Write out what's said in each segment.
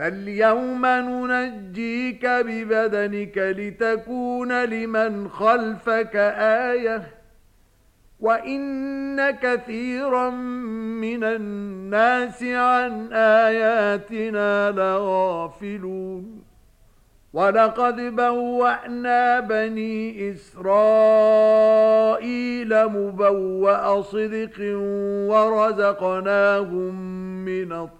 فاليوم ننجيك ببدنك لتكون لمن خلفك آية وإن كثيرا من الناس عن آياتنا لغافلون وَلَقَدْ بَوَّأْنَا بَنِي إِسْرَائِيلَ مُبَوَّأَ صِدْقٍ وَرَزَقْنَاهُمْ مِنَ الطريق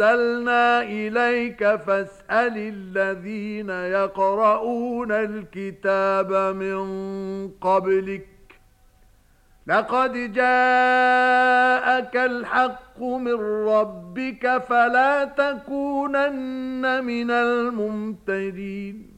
أَنزَلْنَا إِلَيْكَ فَاسْأَلِ الَّذِينَ يَقْرَؤُونَ الْكِتَابَ مِن قَبْلِكَ لَقَدْ جَاءَكَ الْحَقُّ مِن رَّبِّكَ فَلَا تَكُونَنَّ مِنَ الْمُمْتَرِينَ